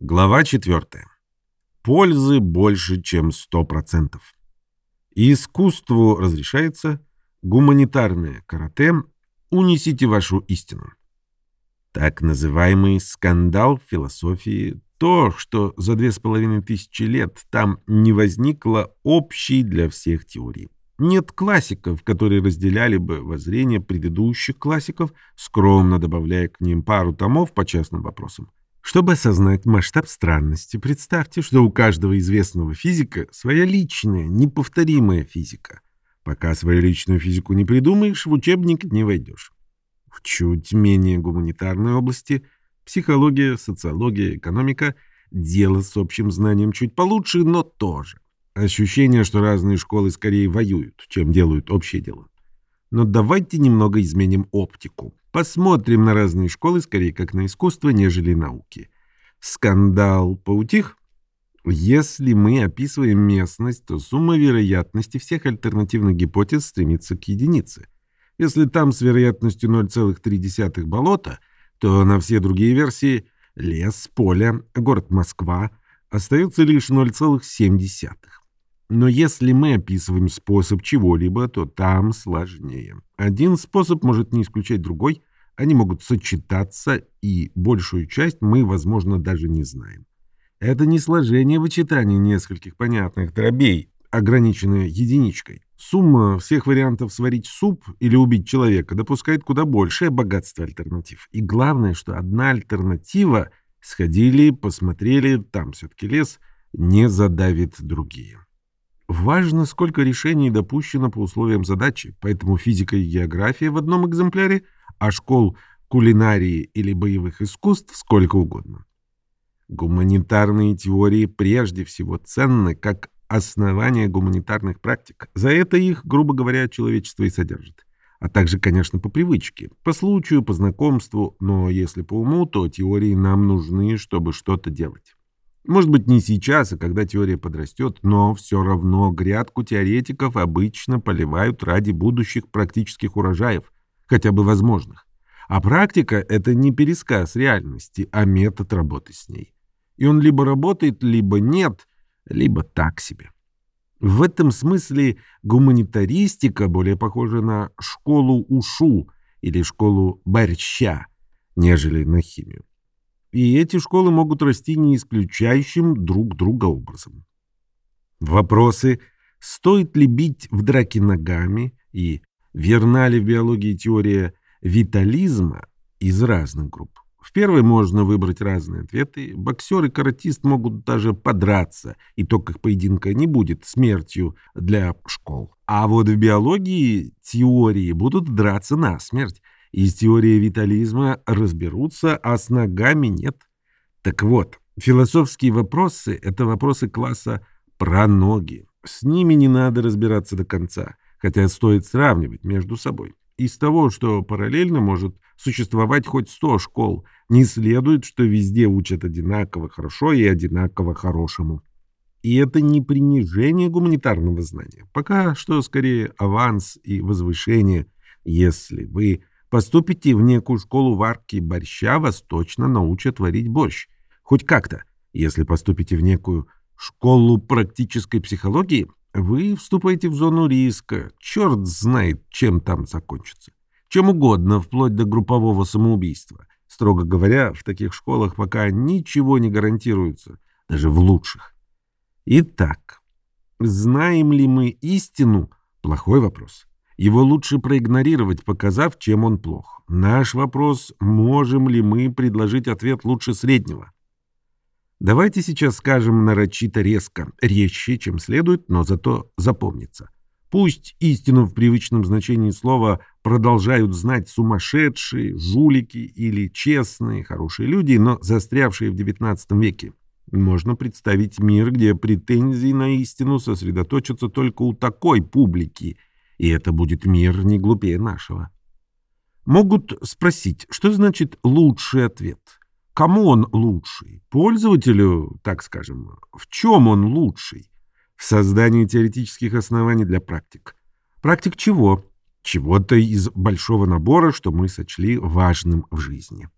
Глава 4. Пользы больше, чем 100%. Искусству разрешается гуманитарное карате «Унесите вашу истину». Так называемый скандал философии – то, что за две с половиной тысячи лет там не возникло общей для всех теории. Нет классиков, которые разделяли бы воззрение предыдущих классиков, скромно добавляя к ним пару томов по частным вопросам. Чтобы осознать масштаб странности, представьте, что у каждого известного физика своя личная, неповторимая физика. Пока свою личную физику не придумаешь, в учебник не войдешь. В чуть менее гуманитарной области – психология, социология, экономика – дело с общим знанием чуть получше, но тоже. Ощущение, что разные школы скорее воюют, чем делают общее дело. Но давайте немного изменим оптику. Посмотрим на разные школы скорее как на искусство, нежели науки. Скандал поутих? Если мы описываем местность, то сумма вероятности всех альтернативных гипотез стремится к единице. Если там с вероятностью 0,3 болота, то на все другие версии лес, поле, город Москва остается лишь 0,7. Но если мы описываем способ чего-либо, то там сложнее. Один способ может не исключать другой, они могут сочетаться, и большую часть мы, возможно, даже не знаем. Это не сложение вычитания нескольких понятных дробей, ограниченное единичкой. Сумма всех вариантов сварить суп или убить человека допускает куда большее богатство альтернатив. И главное, что одна альтернатива — сходили, посмотрели, там все-таки лес — не задавит другие. Важно, сколько решений допущено по условиям задачи, поэтому физика и география в одном экземпляре, а школ кулинарии или боевых искусств сколько угодно. Гуманитарные теории прежде всего ценны как основание гуманитарных практик. За это их, грубо говоря, человечество и содержит. А также, конечно, по привычке, по случаю, по знакомству, но если по уму, то теории нам нужны, чтобы что-то делать. Может быть, не сейчас, а когда теория подрастет, но все равно грядку теоретиков обычно поливают ради будущих практических урожаев, хотя бы возможных. А практика — это не пересказ реальности, а метод работы с ней. И он либо работает, либо нет, либо так себе. В этом смысле гуманитаристика более похожа на школу ушу или школу борща, нежели на химию. И эти школы могут расти не исключающим друг друга образом. Вопросы «Стоит ли бить в драке ногами?» и «Верна ли в биологии теория витализма?» из разных групп. В первой можно выбрать разные ответы. Боксер и каратист могут даже подраться. Итог их поединка не будет смертью для школ. А вот в биологии теории будут драться на смерть. Из теории витализма разберутся, а с ногами нет. Так вот, философские вопросы — это вопросы класса про ноги. С ними не надо разбираться до конца, хотя стоит сравнивать между собой. Из того, что параллельно может существовать хоть сто школ, не следует, что везде учат одинаково хорошо и одинаково хорошему. И это не принижение гуманитарного знания. Пока что скорее аванс и возвышение, если вы Поступите в некую школу варки борща, вас точно научат варить борщ. Хоть как-то. Если поступите в некую школу практической психологии, вы вступаете в зону риска. Черт знает, чем там закончится. Чем угодно, вплоть до группового самоубийства. Строго говоря, в таких школах пока ничего не гарантируется, даже в лучших. Итак, знаем ли мы истину? Плохой вопрос. Его лучше проигнорировать, показав, чем он плох. Наш вопрос – можем ли мы предложить ответ лучше среднего? Давайте сейчас скажем нарочито резко, резче, чем следует, но зато запомнится. Пусть истину в привычном значении слова продолжают знать сумасшедшие, жулики или честные, хорошие люди, но застрявшие в XIX веке. Можно представить мир, где претензии на истину сосредоточатся только у такой публики – и это будет мир не глупее нашего. Могут спросить, что значит лучший ответ? Кому он лучший? Пользователю, так скажем. В чем он лучший? В создании теоретических оснований для практик. Практик чего? Чего-то из большого набора, что мы сочли важным в жизни.